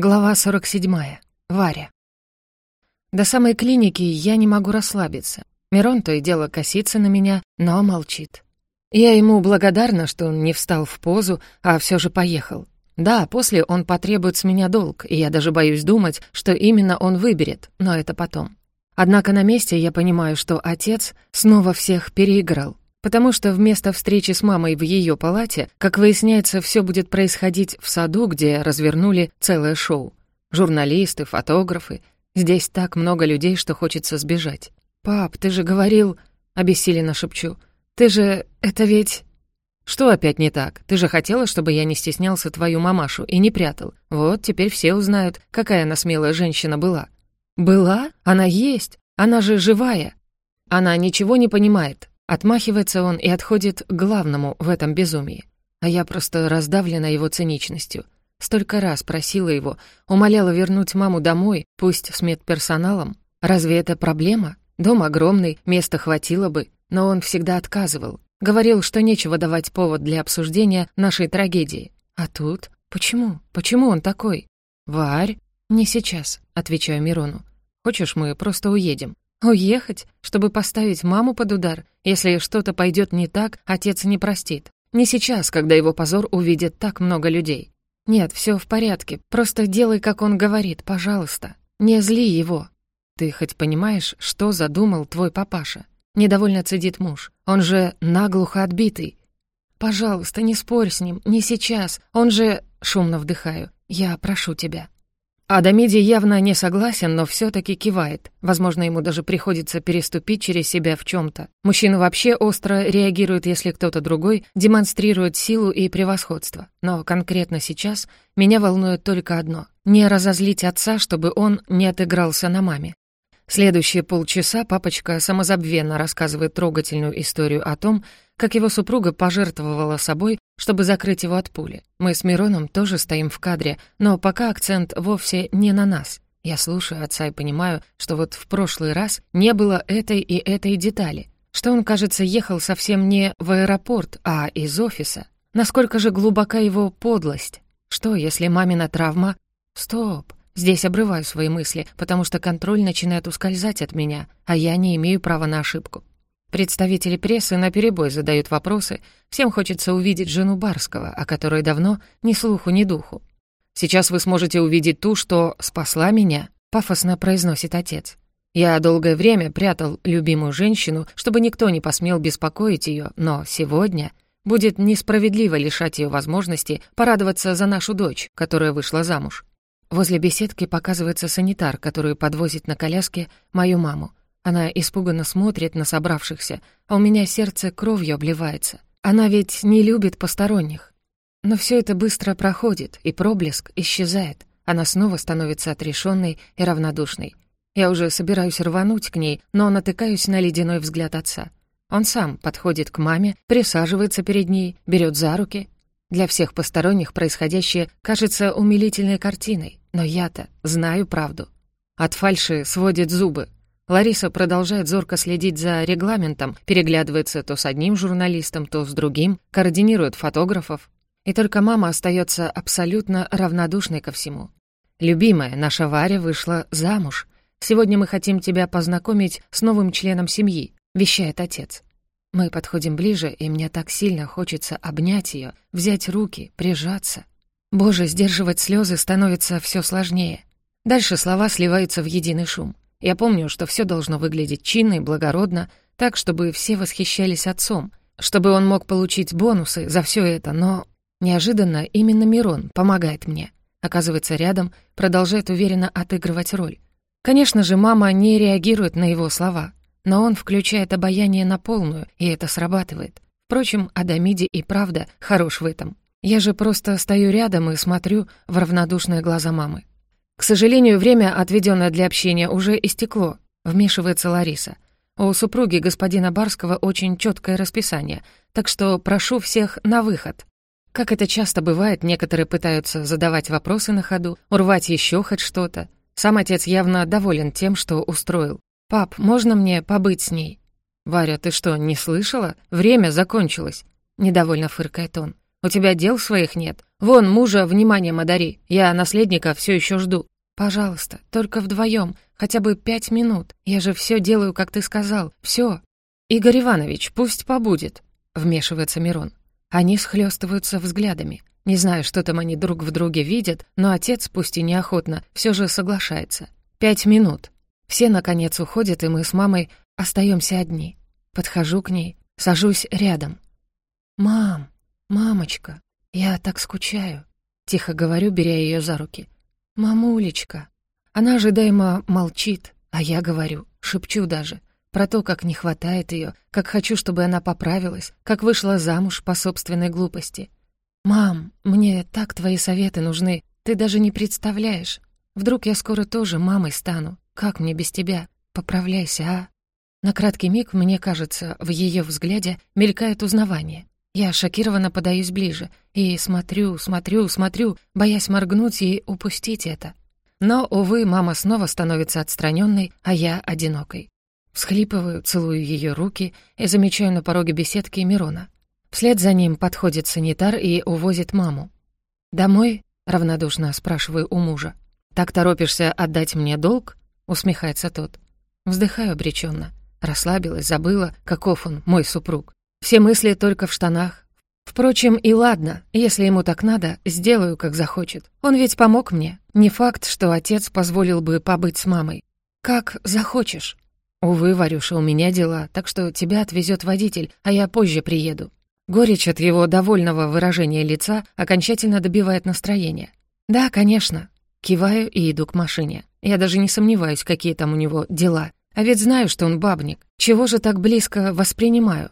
Глава 47. Варя. До самой клиники я не могу расслабиться. Мирон то и дело косится на меня, но молчит. Я ему благодарна, что он не встал в позу, а все же поехал. Да, после он потребует с меня долг, и я даже боюсь думать, что именно он выберет, но это потом. Однако на месте я понимаю, что отец снова всех переиграл. Потому что вместо встречи с мамой в ее палате, как выясняется, все будет происходить в саду, где развернули целое шоу. Журналисты, фотографы. Здесь так много людей, что хочется сбежать. «Пап, ты же говорил...» — обессиленно шепчу. «Ты же... это ведь...» «Что опять не так? Ты же хотела, чтобы я не стеснялся твою мамашу и не прятал. Вот теперь все узнают, какая она смелая женщина была». «Была? Она есть. Она же живая. Она ничего не понимает. Отмахивается он и отходит к главному в этом безумии. А я просто раздавлена его циничностью. Столько раз просила его, умоляла вернуть маму домой, пусть с медперсоналом. Разве это проблема? Дом огромный, места хватило бы, но он всегда отказывал. Говорил, что нечего давать повод для обсуждения нашей трагедии. А тут? Почему? Почему он такой? «Варь?» «Не сейчас», — отвечаю Мирону. «Хочешь, мы просто уедем?» Уехать, чтобы поставить маму под удар? Если что-то пойдет не так, отец не простит. Не сейчас, когда его позор увидит так много людей. Нет, все в порядке. Просто делай, как он говорит, пожалуйста. Не зли его. Ты хоть понимаешь, что задумал твой папаша? Недовольно цедит муж. Он же наглухо отбитый. Пожалуйста, не спорь с ним, не сейчас. Он же... Шумно вдыхаю. Я прошу тебя. Адамиди явно не согласен, но все таки кивает. Возможно, ему даже приходится переступить через себя в чем то Мужчина вообще остро реагирует, если кто-то другой демонстрирует силу и превосходство. Но конкретно сейчас меня волнует только одно — не разозлить отца, чтобы он не отыгрался на маме. Следующие полчаса папочка самозабвенно рассказывает трогательную историю о том, как его супруга пожертвовала собой, чтобы закрыть его от пули. Мы с Мироном тоже стоим в кадре, но пока акцент вовсе не на нас. Я слушаю отца и понимаю, что вот в прошлый раз не было этой и этой детали, что он, кажется, ехал совсем не в аэропорт, а из офиса. Насколько же глубока его подлость? Что, если мамина травма... Стоп, Здесь обрываю свои мысли, потому что контроль начинает ускользать от меня, а я не имею права на ошибку. Представители прессы наперебой задают вопросы, всем хочется увидеть жену Барского, о которой давно ни слуху, ни духу. «Сейчас вы сможете увидеть ту, что спасла меня», — пафосно произносит отец. «Я долгое время прятал любимую женщину, чтобы никто не посмел беспокоить ее, но сегодня...» Будет несправедливо лишать ее возможности порадоваться за нашу дочь, которая вышла замуж. Возле беседки показывается санитар, который подвозит на коляске мою маму. Она испуганно смотрит на собравшихся, а у меня сердце кровью обливается. Она ведь не любит посторонних. Но все это быстро проходит, и проблеск исчезает. Она снова становится отрешенной и равнодушной. Я уже собираюсь рвануть к ней, но натыкаюсь на ледяной взгляд отца. Он сам подходит к маме, присаживается перед ней, берет за руки. Для всех посторонних происходящее кажется умилительной картиной. Но я-то знаю правду. От фальши сводит зубы. Лариса продолжает зорко следить за регламентом, переглядывается то с одним журналистом, то с другим, координирует фотографов. И только мама остается абсолютно равнодушной ко всему. «Любимая, наша Варя вышла замуж. Сегодня мы хотим тебя познакомить с новым членом семьи», — вещает отец. Мы подходим ближе, и мне так сильно хочется обнять ее, взять руки, прижаться. Боже, сдерживать слезы становится все сложнее. Дальше слова сливаются в единый шум. Я помню, что все должно выглядеть чинно и благородно, так, чтобы все восхищались отцом, чтобы он мог получить бонусы за все это, но неожиданно именно Мирон помогает мне. Оказывается, рядом продолжает уверенно отыгрывать роль. Конечно же, мама не реагирует на его слова, но он включает обаяние на полную, и это срабатывает. Впрочем, Адамиди и правда хорош в этом. Я же просто стою рядом и смотрю в равнодушные глаза мамы. К сожалению, время, отведенное для общения, уже истекло, вмешивается Лариса. У супруги господина Барского очень четкое расписание, так что прошу всех на выход. Как это часто бывает, некоторые пытаются задавать вопросы на ходу, урвать еще хоть что-то. Сам отец явно доволен тем, что устроил. «Пап, можно мне побыть с ней?» «Варя, ты что, не слышала? Время закончилось», — недовольно фыркает он. У тебя дел своих нет. Вон, мужа вниманием одари. Я наследника все еще жду. Пожалуйста, только вдвоем, хотя бы пять минут. Я же все делаю, как ты сказал. Все. Игорь Иванович, пусть побудет. Вмешивается Мирон. Они схлестываются взглядами. Не знаю, что там они друг в друге видят, но отец, пусть и неохотно, все же соглашается. Пять минут. Все, наконец, уходят, и мы с мамой остаемся одни. Подхожу к ней, сажусь рядом. «Мам, мамочка, я так скучаю», — тихо говорю, беря ее за руки. «Мамулечка». Она ожидаемо молчит, а я говорю, шепчу даже, про то, как не хватает ее, как хочу, чтобы она поправилась, как вышла замуж по собственной глупости. «Мам, мне так твои советы нужны, ты даже не представляешь. Вдруг я скоро тоже мамой стану. Как мне без тебя? Поправляйся, а?» На краткий миг, мне кажется, в ее взгляде мелькает узнавание. Я шокированно подаюсь ближе и смотрю, смотрю, смотрю, боясь моргнуть и упустить это. Но, увы, мама снова становится отстраненной, а я одинокой. Всхлипываю, целую ее руки и замечаю на пороге беседки Мирона. Вслед за ним подходит санитар и увозит маму. «Домой?» — равнодушно спрашиваю у мужа. «Так торопишься отдать мне долг?» — усмехается тот. Вздыхаю обреченно. Расслабилась, забыла, каков он, мой супруг. Все мысли только в штанах. Впрочем, и ладно, если ему так надо, сделаю, как захочет. Он ведь помог мне. Не факт, что отец позволил бы побыть с мамой. Как захочешь. Увы, Варюша, у меня дела, так что тебя отвезет водитель, а я позже приеду. Горечь от его довольного выражения лица окончательно добивает настроение. «Да, конечно». Киваю и иду к машине. Я даже не сомневаюсь, какие там у него дела. А ведь знаю, что он бабник. Чего же так близко воспринимаю?